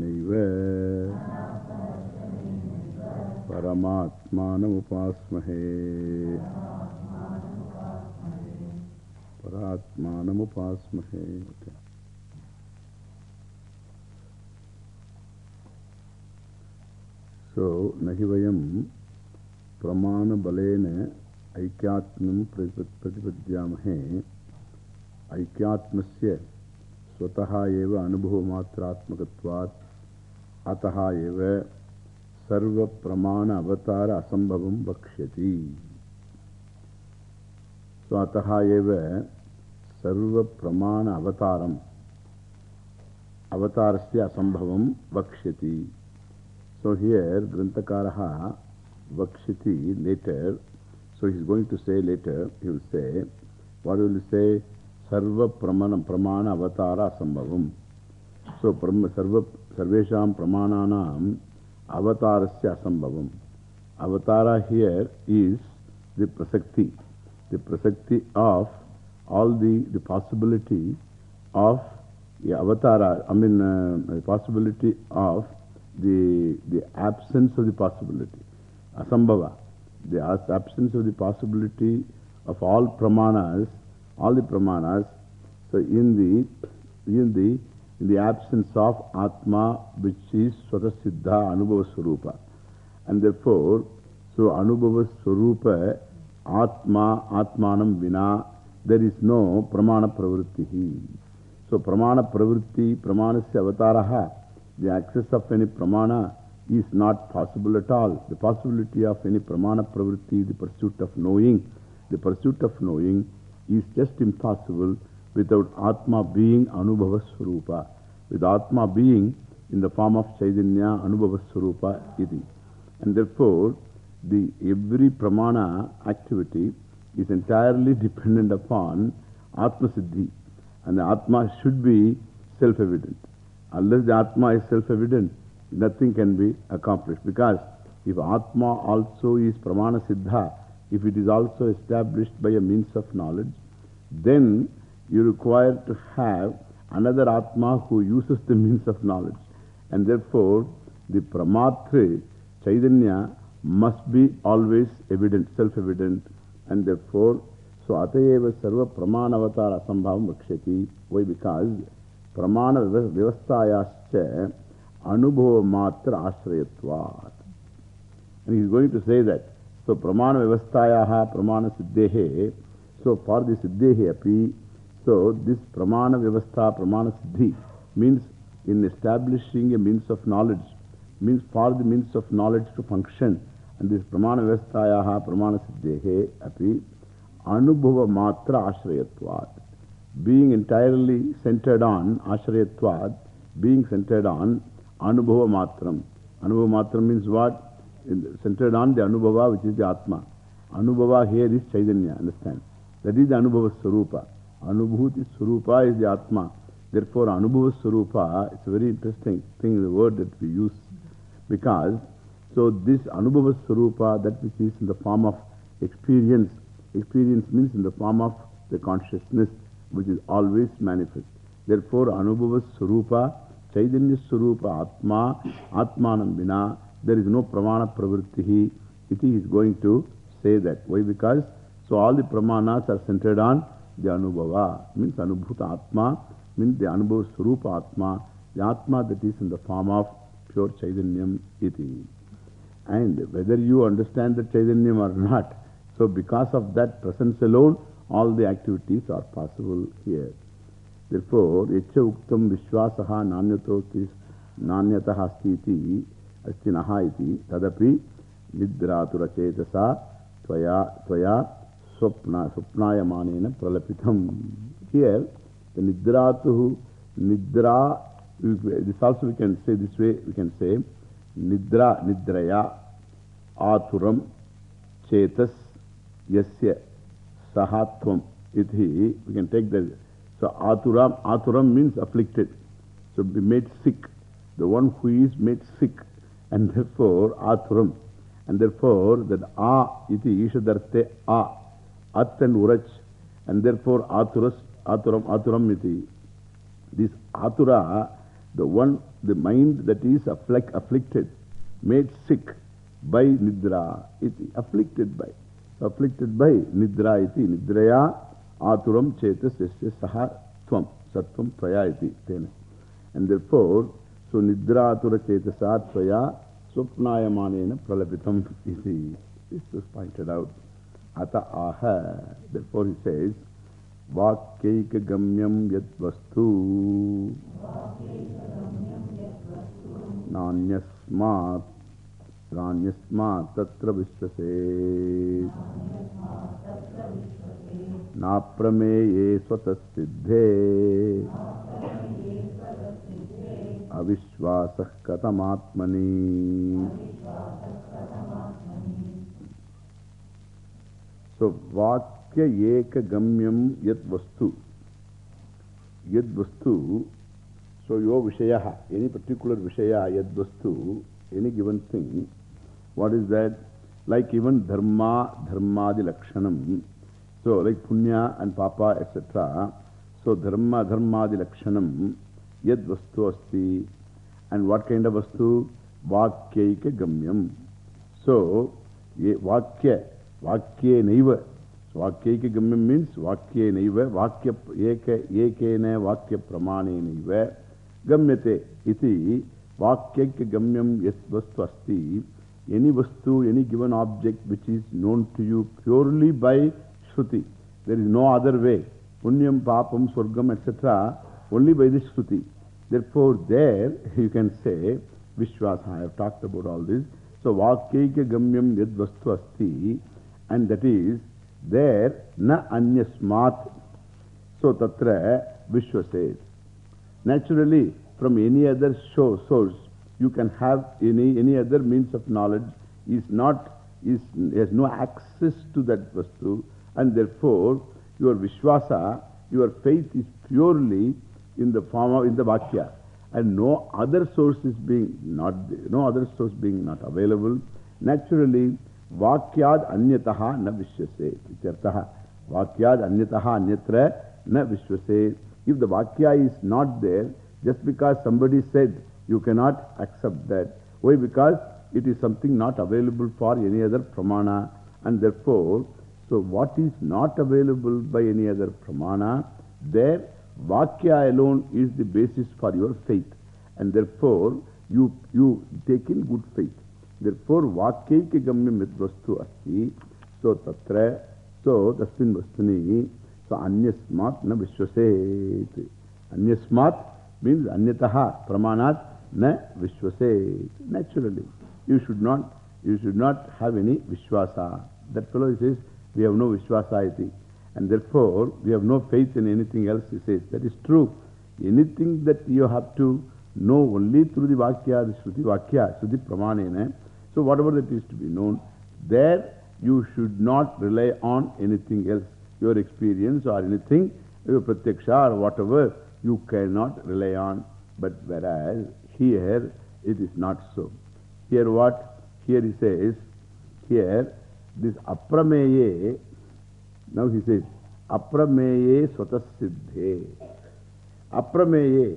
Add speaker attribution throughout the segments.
Speaker 1: naiva paramatmanam upasmahe paramatmanam upasmahe okay. प्रमाण बलेन ऐक्यात्म प्रतिपद्यामहे। ऐक्यात्म स्वतः एव अनुभवमात्रात्मक अतः एव सर्व प्रमाण अवतार असंभव वक्ष्यति। सो अतः एव सर्व प्रमाण अवतारम अवतार असंभव वक्ष्यति। सो हियर ग्रंथकार Vakshiti later, so he is going to say later, he will say, what will he say? Sarva Pramana, pramana Avatara Sambhavam. So Sarva Sarvesham Pramananam Avatarasya Asambhavam. Avatara here is the Prasakti, the Prasakti of all the, the possibility of the Avatara, I mean, uh, the possibility of the, the absence of the possibility, asambhava, the absence of the possibility of all pramanas, all the pramanas. So, in the, in the, in the absence of Atma, which is Swata Siddha Anubhava Swarupa. And therefore, so Anubhava Swarupa, Atma, Atmanam Vina, there is no Pramana Pravrittihi. So, Pramana Pravritti, Pramanasya Avataraha. the access of any pramana is not possible at all. The possibility of any pramana pravritti, the pursuit of knowing, the pursuit of knowing is just impossible without Atma being Anubhava Swarupa. With Atma being in the form of Chaitanya Anubhava Swarupa iti. And therefore, the every pramana activity is entirely dependent upon Atma Siddhi. And the Atma should be self-evident. Unless the Atma is self-evident, nothing can be accomplished. Because if Atma also is Pramana Siddha, if it is also established by a means of knowledge, then you require to have another Atma who uses the means of knowledge. And therefore, the Pramatra, Chaitanya, must be always evident, self-evident. And therefore, so Atayeva Sarva Pramana Avatar Asambhavam Vakshati. Why? Because Pramana Vyavastayascha Anubhava Matra Ashrayatvat. And he is going to say that. So Pramana Vyavastayaha Pramana Siddhehe. So for the Siddhehe api, so this Pramana Vyavastha Pramana Siddhi means in establishing a means of knowledge, means for the means of knowledge to function. And this Pramana Vyavastayaha Pramana Siddhehe api Anubhava Matra Ashrayatvat. being entirely centered on Ashrayatvad, being centered on Anubhava Matram. Anubhava Matram means what? Centered on the Anubhava, which is the Atma. Anubhava here is Chaitanya, understand? That is the Anubhava Swarupa. Anubhuti Swarupa is the Atma. Therefore, Anubhava Swarupa, it's a very interesting thing, the word that we use. Because, so this Anubhava Swarupa, that which is in the form of experience, experience means in the form of the consciousness which is always manifest. Therefore, Anubhava Swarupa, Chaitanya Swarupa Atma, Atmanam Vina, there is no Pramana Pravrittihi. Iti is going to say that. Why? Because, so all the Pramanas are centered on the Anubhava, means Anubhuta Atma, means the Anubhava Swarupa Atma, the Atma that is in the form of pure Chaitanyam Iti. And whether you understand the Chaitanyam or not, so because of that presence alone, all the activities are possible here. Therefore, Echa Uktam Vishwasaha Nanyatotis Nanyataha Stiti Astinaha iti Tadapi Nidratura Chetasa Tvaya Tvaya Swapna Swapnayamanena Pralapitam. Here, the Nidratuhu Nidra, this also we can say this way, we can say Nidra Nidraya Aturam Chetas Yasya Sahatvam ithi, we can take that. So Aturam, Aturam means afflicted. So be made sick. The one who is made sick. And therefore Aturam. And therefore, that A iti Ishadarte A, At and Urach, and therefore Aturas, Aturam, Aturam iti. This Atura, the one, the mind that is afflict, afflicted, made sick by Nidra iti, afflicted by. Afflicted by Nidra iti, Nidraya He says, Vakyaika Gamyam Yat Vastu Nanyasmat Nanyasmat Tatra Vishvase Naprameye Swatasiddhe Avishwasah Yad Vastu. So, your Vishayaha, any particular Vishaya, Yad Vastu, any given thing, what is that? Like even Dharma, Dharmadi Lakshanam. So, like Punya and Papa, etc. So, Dharma, Dharmadi Lakshanam, Yad Vastu Asti. And what kind of Vastu? Vakyaika Gamyam. So, Vakya. Vakye naiva. So, Vakyeka Gamyam means Vakye naiva. Vakya Eka Ekena Vakya Pramane naiva. Gamyate iti Vakyeka Gamyam Yas Vastu Asti. Any Vastu, any given object which is known to you purely by Shruti. There is no other way. Punyam, Papam, Swargam, etc. Only by this Shruti. Therefore, there you can say Vishwasa. I have talked about all this. So, Vakyeka Gamyam Yad Vastu Asti. And that is there na anyasmat. So tatra vishvases. Naturally, from any other show, source, you can have any, any other means of knowledge is not, is, has no access to that vastu. And therefore, your vishwasa, your faith is purely in the form of, in the vakya. And no other source is being not, no other source being not available. Naturally, Vakyad anyataha na vishwase. Ityartaha. Vakyad anyataha anyatra na vishwase. If the Vakya is not there, just because somebody said, you cannot accept that. Why? Because it is something not available for any other pramana. And therefore, so what is not available by any other pramana, there Vakya alone is the basis for your faith. And therefore, you, you take in good faith. Therefore, Vakyaika Gamyam Vidvastu Asti. So, Tatra, so, Tasmin Vastuni, so, Anyasmat na Vishwaset. Anyasmat means Anyataha, Pramanat na Vishwaset. Naturally, you should not, you should not have any Vishwasa. That fellow says, we have no Vishwasa iti. And therefore, we have no faith in anything else, he says. That is true. Anything that you have to know only through the Vakya, the Shruti Vakya, Shruti Pramanena. So, whatever that is to be known, there you should not rely on anything else. Your experience or anything, your pratyaksha or whatever, you cannot rely on. But whereas here it is not so. Here what? Here he says, here this aprameye, now he says, aprameye swatasiddhe. Aprameye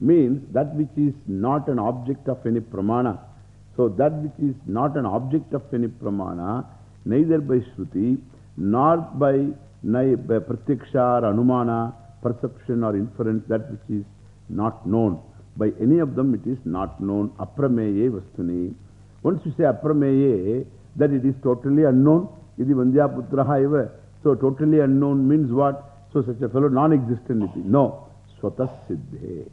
Speaker 1: means that which is not an object of any pramana. So that which is not an object of any pramana, neither by Shruti, nor by, by Pratyaksha or Anumana, perception or inference, that which is not known. By any of them it is not known. Aprameye Vastuni. Once you say Aprameye, that it is totally unknown. Idi Vandya Putraha eva. So totally unknown means what? So such a fellow non-existent. No. Swatas Siddhe.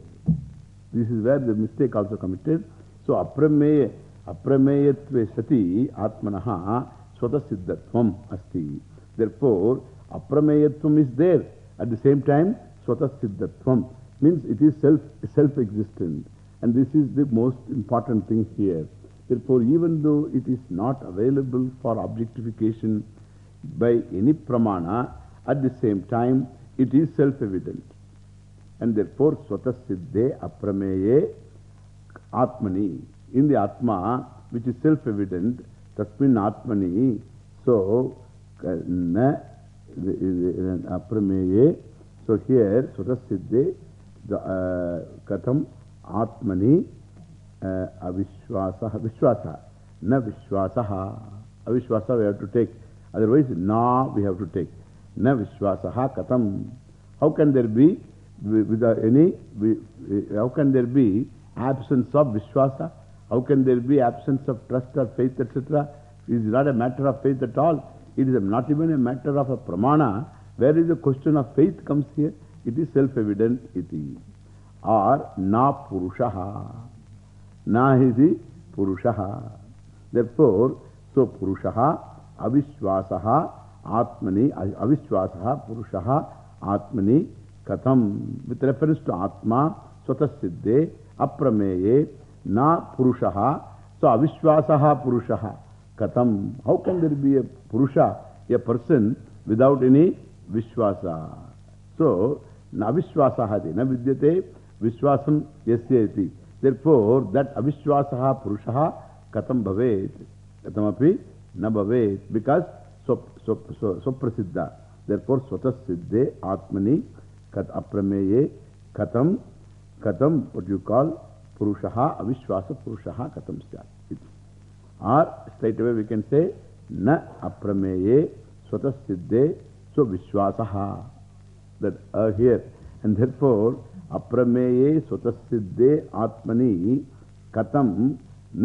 Speaker 1: This is where the mistake also committed. So Aprameye. Aprameyatve sati atmanaha swatasiddhatvam asti. Therefore, aprameyatvam is there. At the same time, swatasiddhatvam means it is self, self-existent. And this is the most important thing here. Therefore, even though it is not available for objectification by any pramana, at the same time, it is self-evident. And therefore, swatasiddhe aprameye atmani. In the Atma, which is self-evident, Tasmin Atmani. So, na aprameye. So here, Sutasiddhe, the uh, Katam Atmani Avishwasaha. Vishwasa. Na Vishwasaha. Avishwasa we have to take. Otherwise, na we have to take. Na Vishwasaha Katam. How can there be, without any, how can there be absence of Vishwasa? How can there be absence of trust or faith, etc.? It is not a matter of faith at all. It is not even a matter of a pramana. Where is the question of faith comes here? It is self-evident iti. Or na purushaha. Na purushaha. Therefore, so purushaha, avishwasaha, atmani, avishwasaha, purushaha, atmani, katham. With reference to atma, swatasiddhe, aprameye, na purushaha. So avishwasaha purushaha. Katham. How can there be a purusha, a person without any vishwasa? So, na vishwasaha na vidyate vishwasam yasyati. Therefore, that avishwasaha purushaha katham bhavet. Katham api na bhavet. Because so, so, so, so prasiddha. Therefore, swatas siddhe atmani kat aprameye katham katham what you call purushaha avishwasa purushaha katham syat. Or straight away we can say Na aprameye swatas siddhe so vishwasaha. That uh, here. And therefore,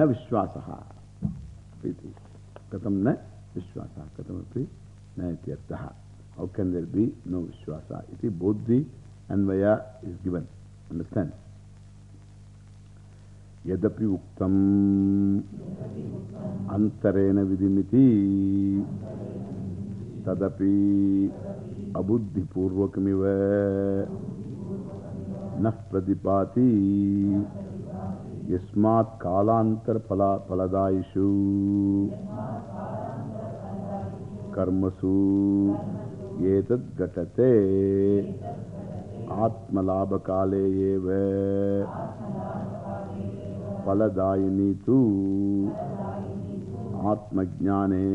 Speaker 1: vishwasaha. Katam na vishwasaha. Katam api na ityartaha. How can there be no vishwasa? Iti bodhi anvaya is given. Understand? यद्यपि उक्तम अंतरेण विधिमिति तदपि अबुद्धिपूर्वकमिव न प्रतिपाति यस्मात् कालांतर फलदायिषु कर्मसु एतद् घटते आत्मलाभकाले एव। फलदायिनी तु आत्मज्ञाने।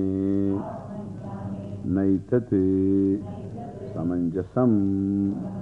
Speaker 1: नैतत् समञ्जसम्।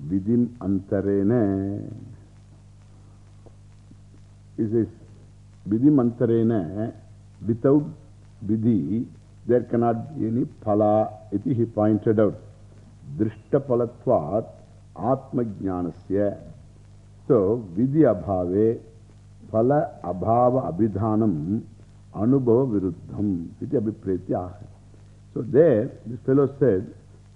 Speaker 1: vidim antarene. It says, vidim antarene, without vidhi, there cannot be any phala. Iti he pointed out. Drishta palatvat atma jnanasya. So, vidhi abhave Phala abhava abhidhanam anubhava viruddham iti abhipretya. So there, this fellow said,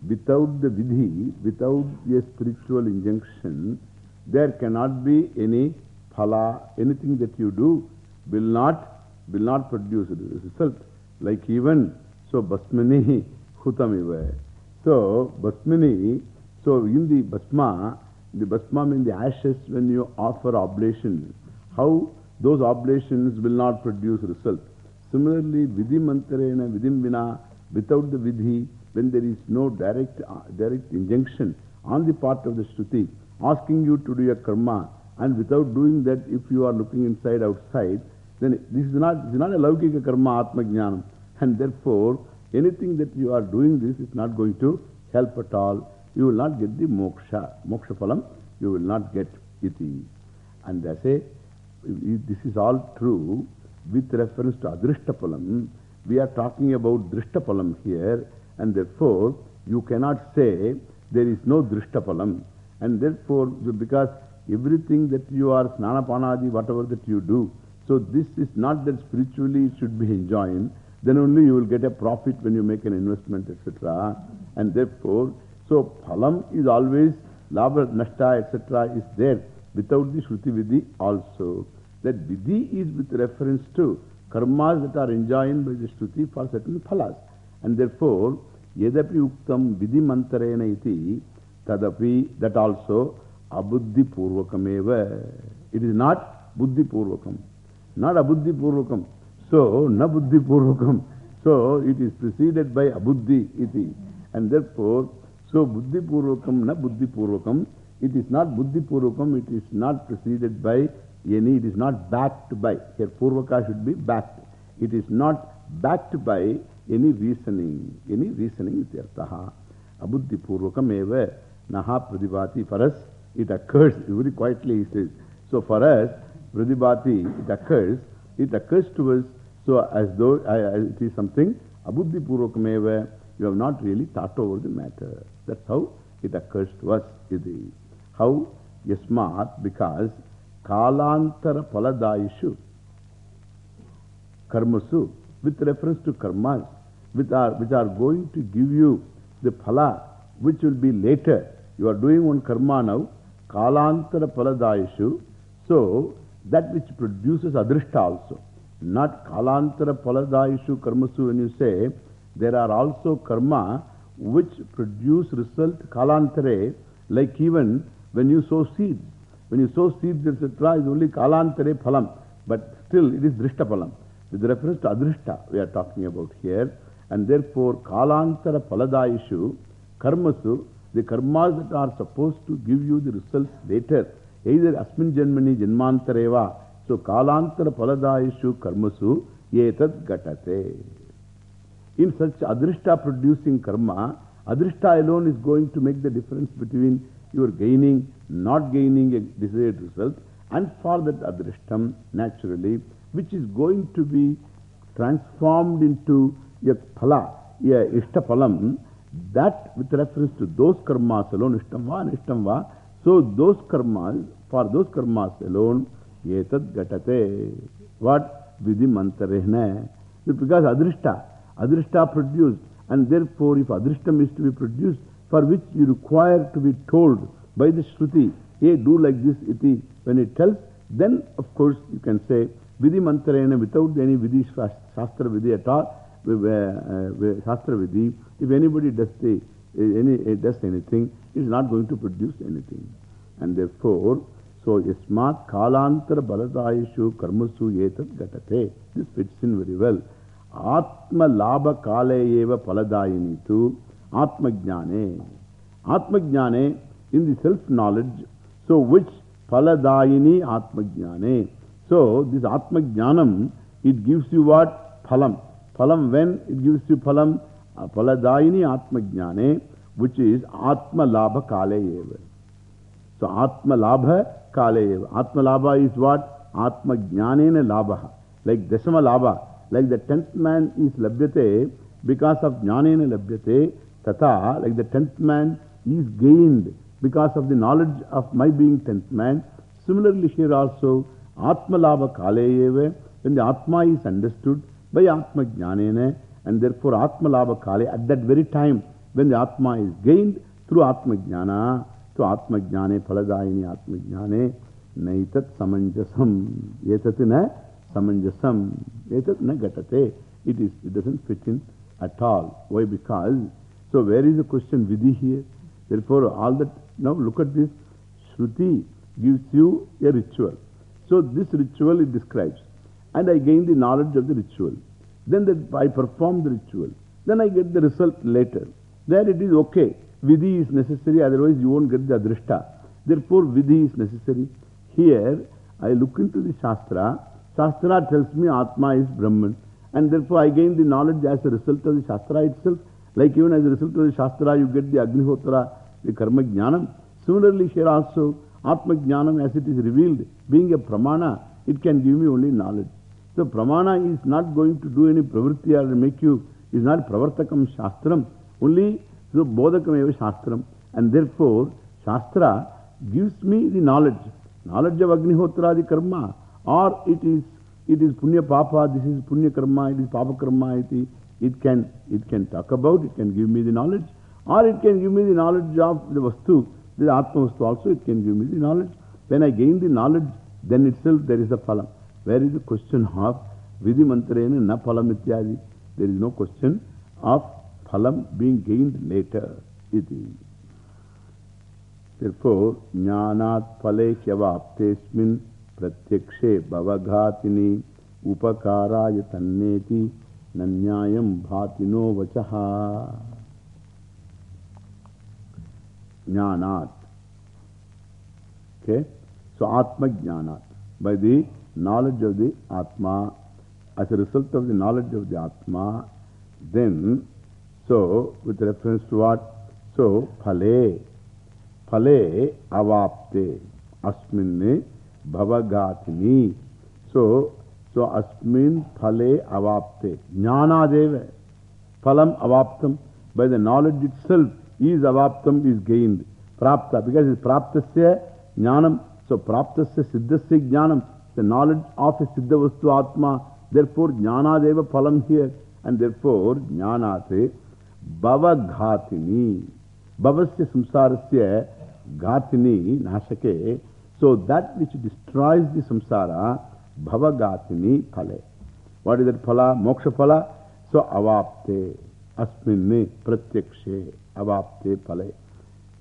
Speaker 1: without the vidhi, without a spiritual injunction, there cannot be any phala, anything that you do will not, will not produce a result. Like even, so basmani hutamiva. So basmani, so in the basma, the basma means the ashes when you offer oblation, how those oblations will not produce result. Similarly, vidhi mantarena, vidhim vina, without the vidhi, when there is no direct, uh, direct injunction on the part of the Shruti, asking you to do a karma, and without doing that, if you are looking inside, outside, then this is not, this is not a laukika karma, atma jnanam. And therefore, anything that you are doing this is not going to help at all. You will not get the moksha, moksha phalam, you will not get iti. And they say, this is all true with reference to Adrishtapalam. We are talking about Drishtapalam here, and therefore you cannot say there is no Drishtapalam. And therefore, because everything that you are Snanapanadi, whatever that you do, so this is not that spiritually it should be enjoined, then only you will get a profit when you make an investment, etc. And therefore, so Phalam is always, Labha, Nashta, etc. is there without the Shruti Vidhi also. That Vidhi is with reference to karmas that are enjoined by the Shruti for certain phalas. And therefore, Yedapi Uktam Vidhi iti Tadapi, that also Abuddhi Purvakameva. It is not Buddhi Purvakam. Not Abuddhi Purvakam. So, na Buddhi Purvakam. So, it is preceded by Abuddhi iti. And therefore, so Buddhi Purvakam, na Buddhi Purvakam. It is not Buddhi Purvakam, it is not preceded by any, it is not backed by. Here Purvaka should be backed. It is not backed by any reasoning. Any reasoning is Yartaha. Abuddhi Purvakam eva naha pradibhati. For us, it occurs very quietly, he says. So for us, pradibhati, it occurs, it occurs to us so as though uh, it is something abuddhi purvakam eva. You have not really thought over the matter. That's how it occurs to us. How? Yasmat, because Kalantara Paladayishu Karmasu, with reference to karmas, which are, which are going to give you the phala, which will be later. You are doing one karma now, Kalantara Paladayishu. So, that which produces adrishta also. Not Kalantara Paladayishu Karmasu, when you say, there are also karma which produce result Kalantare, like even when you sow seeds. When you sow seeds, etc., is only kalantare phalam. But still, it is drishta phalam. With reference to adrishta, we are talking about here. And therefore, kalantara paladayishu, karmasu, the karmas that are supposed to give you the results later, either asmin janmani janmantareva. So, kalantara paladayishu karmasu, yetat gatate. In such adrishta producing karma, adrishta alone is going to make the difference between you are gaining, not gaining a desired result, and for that adrishtam, naturally, which is going to be transformed into a phala, a ishtaphalam, that with reference to those karmas alone, ishtamva and ishtamva, so those karmas, for those karmas alone, yetad gatate. What? Vidhi mantarehna. Because adrishta, adrishta produced, and therefore if adrishtam is to be produced, for which you require to be told by the Shruti, hey, do like this, iti. When it tells, then of course you can say, Vidhi mantarena without any Vidhi Shastra Vidhi at all, uh, Shastra Vidhi, if anybody does, the, any, does anything, it is not going to produce anything. And therefore, so Yasmat Kalantara Baladayishu Karmasu Yetat Gatate. This fits in very well. Atma Labha Kale Eva Paladayini tu. Atma Jnane. Atma Jnane in the self-knowledge. So which Paladayini Atma Jnane. So this Atma Jnanam, it gives you what? Phalam. Phalam when it gives you phalam? Paladayini Atma Jnane, which is Atma Labha Kale. So Atma Labha Kale. Atma Labha is what? Atma Jnanena Labha. Like Dashama Labha. Like the tenth man is Labhyate because of Jnanena Labhyate. Tata, like the tenth man is gained because of the knowledge of my being tenth man. Similarly here also, Atma Labha Kaleyeve, when the Atma is understood by Atma Jnanene, and therefore Atma Labha Kale, at that very time when the Atma is gained through Atma Jnana, so Atma Jnane, Phaladayini Atma Jnane, Naitat Samanjasam, Yetat na Samanjasam, Yetat na Gatate. It, is, it doesn't fit in at all. Why? Because so where is the question Vidhi here? Therefore, all that, now look at this. Shruti gives you a ritual. So this ritual it describes. And I gain the knowledge of the ritual. Then that I perform the ritual. Then I get the result later. There it is okay. Vidhi is necessary, otherwise you won't get the adrishta. Therefore, Vidhi is necessary. Here, I look into the Shastra. Shastra tells me Atma is Brahman. And therefore, I gain the knowledge as a result of the Shastra itself. Like even as a result of the Shastra, you get the Agnihotra, the Karma Jnanam. Similarly, here also, Atma Jnanam as it is revealed, being a Pramana, it can give me only knowledge. So, Pramana is not going to do any pravritti or make you, is not Pravartakam Shastram, only so Bodhakam eva Shastram. And therefore, Shastra gives me the knowledge, knowledge of Agnihotra, the Karma, or it is, it is Punya Papa, this is Punya Karma, it is Papa Karma, it is. It can, it can talk about, it can give me the knowledge, or it can give me the knowledge of the Vastu, the Atma Vastu also, it can give me the knowledge. When I gain the knowledge, then itself there is a phalam. Where is the question of Vidhi mantrena na phalam ityadi. There is no question of phalam being gained later. Iti. Therefore, jnanat phale kyavaptesmin pratyakshe bhavaghatini upakaraya tanneti nanyayam bhatino vachaha. Jnanat. Okay? So, Atma Jnanat. By the knowledge of the Atma, as a result of the knowledge of the Atma, then, so, with reference to what? So, Phale. Phale avapte. Asminne bhavagatini. So, so asmin phale avapte. Jnanadeva. Phalam avaptam. By the knowledge itself is avaptam is gained. Prapta. Because it's praptasya jnanam. So praptasya siddhasya jnanam. The knowledge of a siddha vastu atma. Therefore jnanadeva phalam here. And therefore jnanate bhavaghatini. Bhavasya samsarasya Gatini, Nashake. So that which destroys the samsara, Bhavagatini Phale. What is that Phala? Moksha Phala. So Avapte, Asminne, Pratyakshe, Avapte Phale.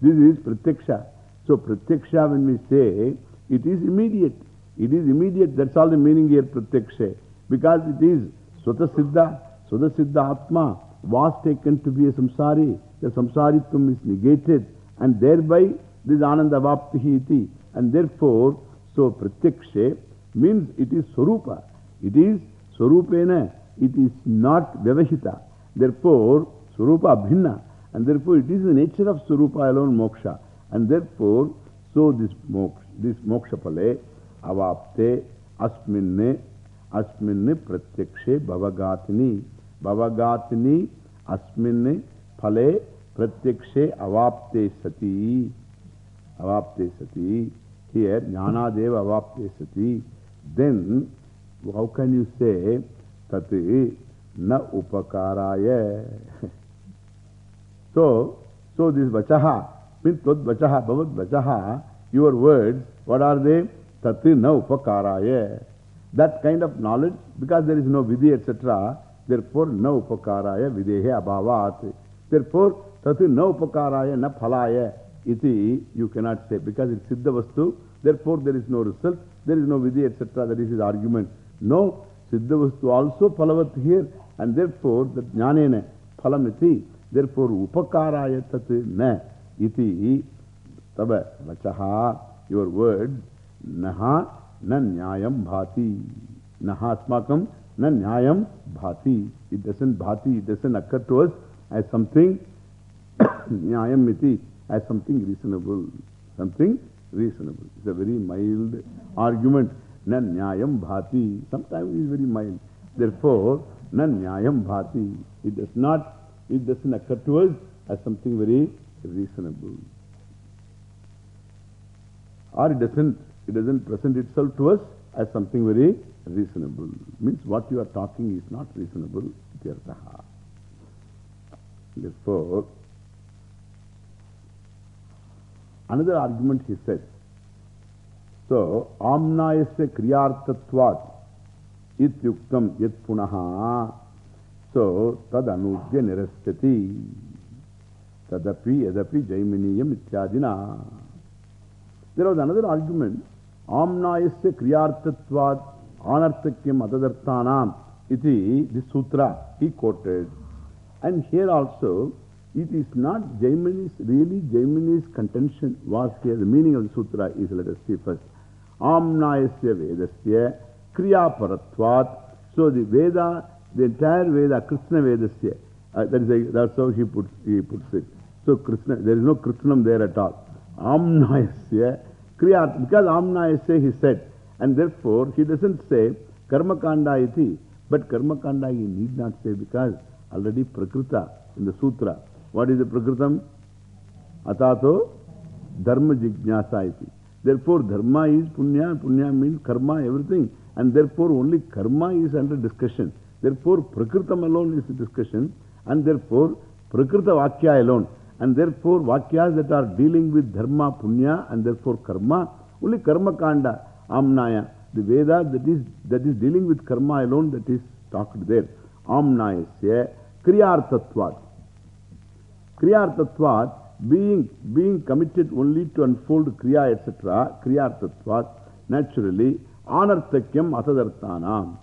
Speaker 1: This is Pratyaksha. So Pratyaksha, when we say, it is immediate. It is immediate. That's all the meaning here, Pratyakshe. Because it is Swata Siddha, Swata Siddha Atma was taken to be a samsari. The samsaritvam is negated and thereby This Ananda Vaptihi iti. And therefore, so Pratyakshe means it is Swarupa. It is Swarupena. It is not Vyavahita. Therefore, Swarupa Abhinna. And therefore, it is the nature of Swarupa alone moksha. And therefore, so this moksha, this moksha pale, tad vachaha, bhavat vachaha, your words, what are they? Tati na upakaraya. That kind of knowledge, because there is no vidhi, etc., therefore na upakaraya videhe cannot say because it's siddha vastu, therefore there is no result, there is no vidhi, etc. That is his argument. No, siddha vastu also phalavat here, and therefore the jnanena phalamiti, therefore upakaraya tat na iti tava vachaha, your word, naha na nyayam bhati. Naha asmakam na nyayam bhati. It doesn't bhati, it doesn't occur to us as something nyayam iti. as something reasonable. Something reasonable. It's a very mild argument. Na nyayam bhati. Sometimes it very mild. Therefore, na nyayam bhati. It does not, it doesn't occur to us as something very reasonable. Or it doesn't, it doesn't present itself to us as something very reasonable. Means what you are talking is not reasonable. Therefore, Another argument he said. So, amnayasya kriyartatvat ityuktam yat punaha. So, tad anudya nirasyati. Tadapi yadapi jaiminiyam ityadina. There was another argument. Amnayasya iti, this sutra he quoted. And here also, It is not Jaimini's, really Jaimini's contention was here. The meaning of the sutra is, let us see first. Amnayasya So the Veda, the entire Veda, Krishna Vedasya, uh, that is a, that's how he puts, he puts it. So Krishna, there is no Krishnam there at all. Amnayasya Kriya, because Amnayasya he said, and therefore he doesn't say Karma Kanda iti, but Karma Kanda he need not say because already Prakrita in the sutra. What is the Prakritam? Atato Dharma Jijnasa iti. Therefore, Dharma is Punya, Punya means Karma, everything. And therefore, only Karma is under discussion. Therefore, Prakritam alone is the discussion. And therefore, Prakrita Vakya alone. And therefore, Vakyas that are dealing with Dharma, Punya, and therefore Karma, only Karma Kanda, Amnaya. the Veda that is, that is dealing with karma alone that is talked there. amnaya Amnayasya Kriyartatvat. Kriyartatvat being, being committed only to unfold Kriya etc. Kriyartatvat naturally Anarthakyam Asadarthanam.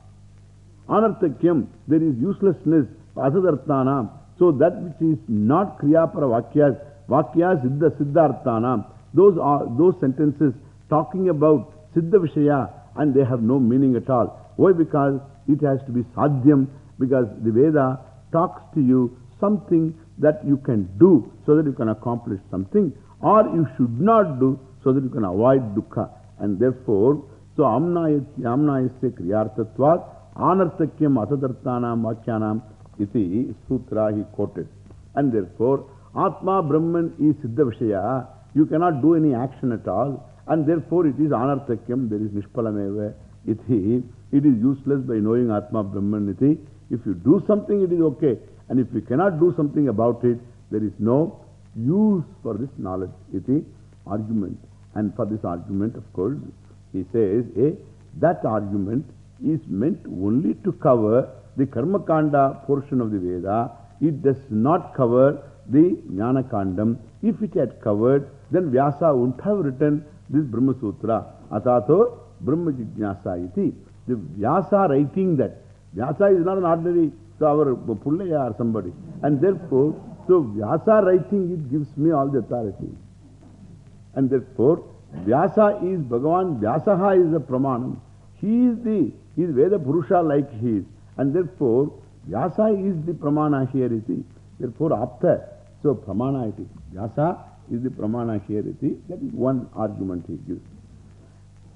Speaker 1: Anarthakyam, there is uselessness, Asadarthanam. So that which is not Kriya para Vakyas, Vakyas Siddha Siddharthanam, those are those sentences talking about Siddha Vishaya and they have no meaning at all. Why? Because it has to be Sadhyam, because the Veda talks to you something that you can do so that you can accomplish something, or you should not do so that you can avoid dukkha. And therefore, so amnayasya kriyartatvat anartakyam asadarthanam vakyanam iti sutra he quoted. And therefore, Atma Brahman is Siddha Vishaya. You cannot do any action at all. And therefore, it is anartakyam, there is nishpalameva iti. It is useless by knowing Atma Brahman iti. If you do something, it is okay. And if you cannot do something about it, there is no use for this knowledge. Iti argument. And for this argument, of course, he says, eh, that argument is meant only to cover the Karma Kanda portion of the Veda. It does not cover the Jnana Kandam. If it had covered, then Vyasa wouldn't have written this Brahma Sutra. Atato Brahma Jijnasa iti. The Vyasa writing that. Vyasa is not an ordinary, so our Pullaya or somebody. And therefore, so Vyasa writing it gives me all the authority. And therefore, Vyasa is Bhagavan, Vyasaha is the Pramanam. He is the, he is Veda Purusha like he is. And therefore, Vyasa is the Pramana here iti. Therefore, Apta. So, Pramana iti. Vyasa is the Pramana here iti. That is one argument he gives.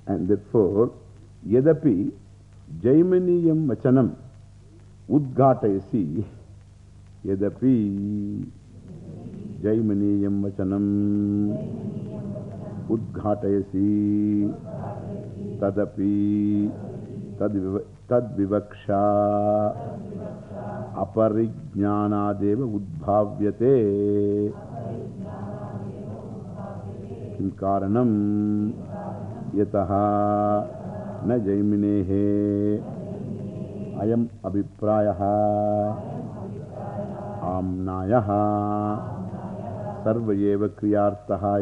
Speaker 1: And therefore, Yadapi Jaimaniyam Vachanam Udghatayasi Yadapi Jaimaniyam Vachanam Udghatayasi Tadapi Tadvivaksha Aparijnanadeva Udbhavyate Kim Karanam Yataha Na Jaiminehe Ayam Abhiprayaha Amnayaha Sarvayeva Kriyartaha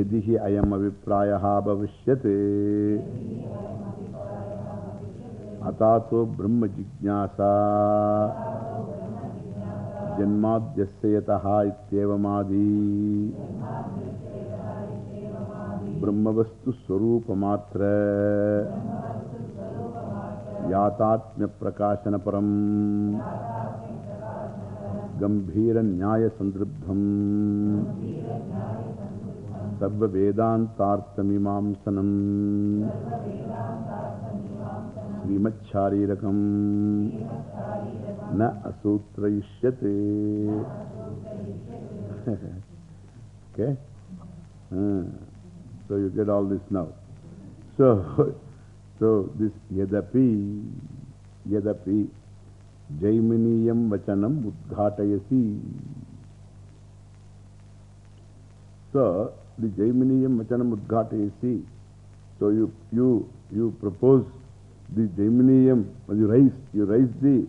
Speaker 1: aviprayaha bhavishyate Atato Brahma Jijnasa Janmadhyasayataha ityevamadi Brahmavastu Swarupamatra Yatatmya Prakashana Param Gambhira Nyaya Sandribdham Sarva Vedantartamimamsanam Srimaccharirikam Na Okay? Uh, so you get all this now. So, so this Yadapi, Yadapi, Jaiminiyam Vachanam Udghatayasi. So, the Jaiminiyam Vachanam Udghatayasi. So, you, you, you propose the Jaiminiyam, you raise, you raise the,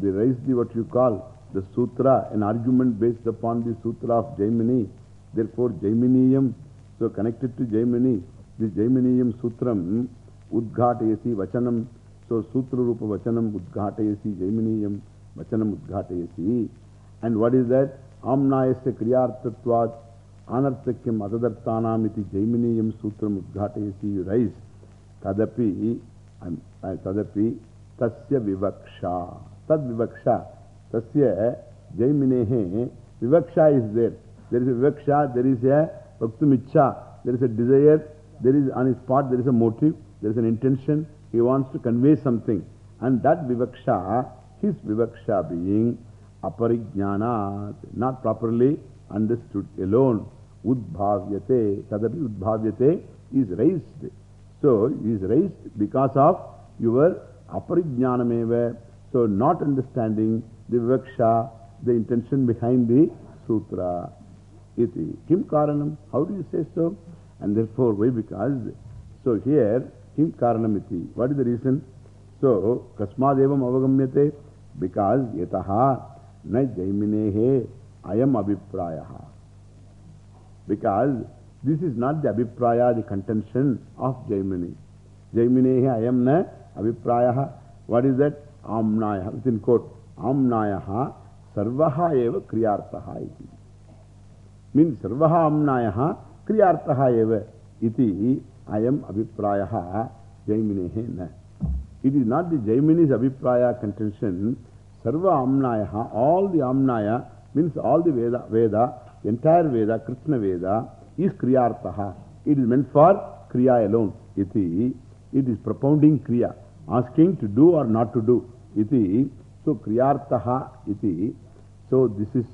Speaker 1: the raise the what you call the Sutra, an argument based upon the Sutra of Jaimini. Therefore, Jaiminiyam, so connected to Jaimini, the Jaiminiyam Sutram, Udghatayasi Vachanam. So, Sutra Rupa Vachanam Udghatayasi, Jaiminiyam Vachanam Udghatayasi. And what is that? Amnayasya Anarthakyam Adadarthanam iti Jaiminiyam Sutram Udghatayasi. You rise. Tadapi, Tadapi, Tasya Vivaksha. Tad Vivaksha. Tasya Jaiminehe. Vivaksha is there. There is a Vivaksha, there is a Bhaktumicha, there is a desire, there is on his part, there is a motive, there is an intention. He wants to convey something. And that Vivaksha, his Vivaksha being Aparijnana, not properly understood alone. Udbhavyate, Tadapi Udbhavyate is raised. So, is raised because of your Aparijnanameva. So, not understanding the Vivaksha, the intention behind the Sutra. Iti. Kim Karanam? How do you say so? And therefore, why? Because, so here, Kim Karanamiti. What is the reason? So, Kasmadevam Avagamyate. Because, Yataha na Jaiminehe Ayam Abhiprayaha. Because this is not the Abhipraya, the contention of Jaimini. Jaiminehe Ayam na Abhiprayaha. What is that? Amnayaha. Within quote. Amnayaha Sarvaha eva Kriyartaha iti. Means Sarvaha Amnayaha Kriyartaha eva iti Ayam Abhiprayaha Jaiminehe na. It is not the Jaimini's Abhipraya contention. Sarva Amnayaha, all the Amnaya means all the Veda, Veda, entire Veda, Krishna Veda is Kriyartaha. It is meant for Kriya alone. Iti, it is propounding Kriya, asking to do or not to do. Iti, so Kriyartaha iti. So this is